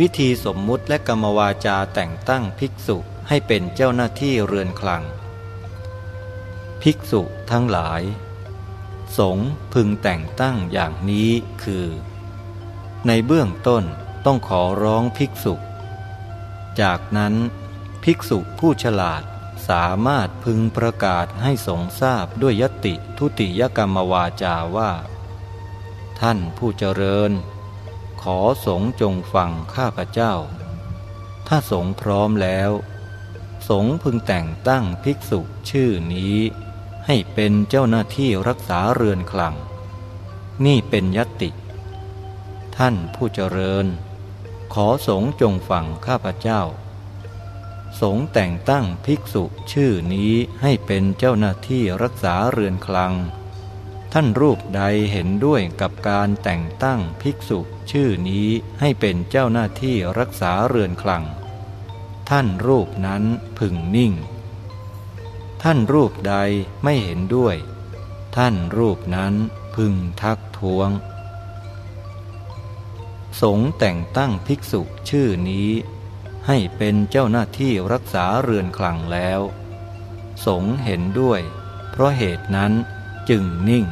วิธีสมมุติและกรรมวาจาแต่งตั้งภิกษุให้เป็นเจ้าหน้าที่เรือนคลัง ภิกษุทั้งหลาย สงพึงแต่งตั้งอย่างนี้คือ ในเบื้องต้นต้องขอร้องภิกษุ จากนั้นภิกษุผู้ฉลาดสามารถพึงประกาศให้สงทราบด้วยยติทุติยกรรมวาจาว่า ท่านผู้เจริญ ขอสงจงฟังข้าพเจ้า ถ้าสงพร้อมแล้ว สงพึงแต่งตั้งภิกษุชื่อนี้ ให้เป็นเจ้าหน้าที่รักษาเรือนคลัง นี่เป็นยติ ท่านผู้เจริญ ขอสงจงฟังข้าพเจ้า สงแต่งตั้งภิกษุชื่อนี้ให้เป็นเจ้าหน้าที่รักษาเรือนคลัง ท่านรูปใดเห็นด้วยกับการแต่งตั้งภิกษุชื่อนี้ให้เป็นเจ้าหน้าที่รักษาเรือนคลัง ท่านรูปนั้นพึงนิ่ง ท่านรูปใดไม่เห็นด้วย ท่านรูปนั้นพึงทักท้วง สงแต่งตั้งภิกษุชื่อนี้ ให้เป็นเจ้าหน้าที่รักษาเรือนคลังแล้ว สงเห็นด้วย เพราะเหตุนั้นจึงนิ่ง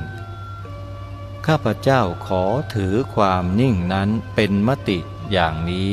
ข้าพเจ้าขอถือความนิ่งนั้นเป็นมติอย่างนี้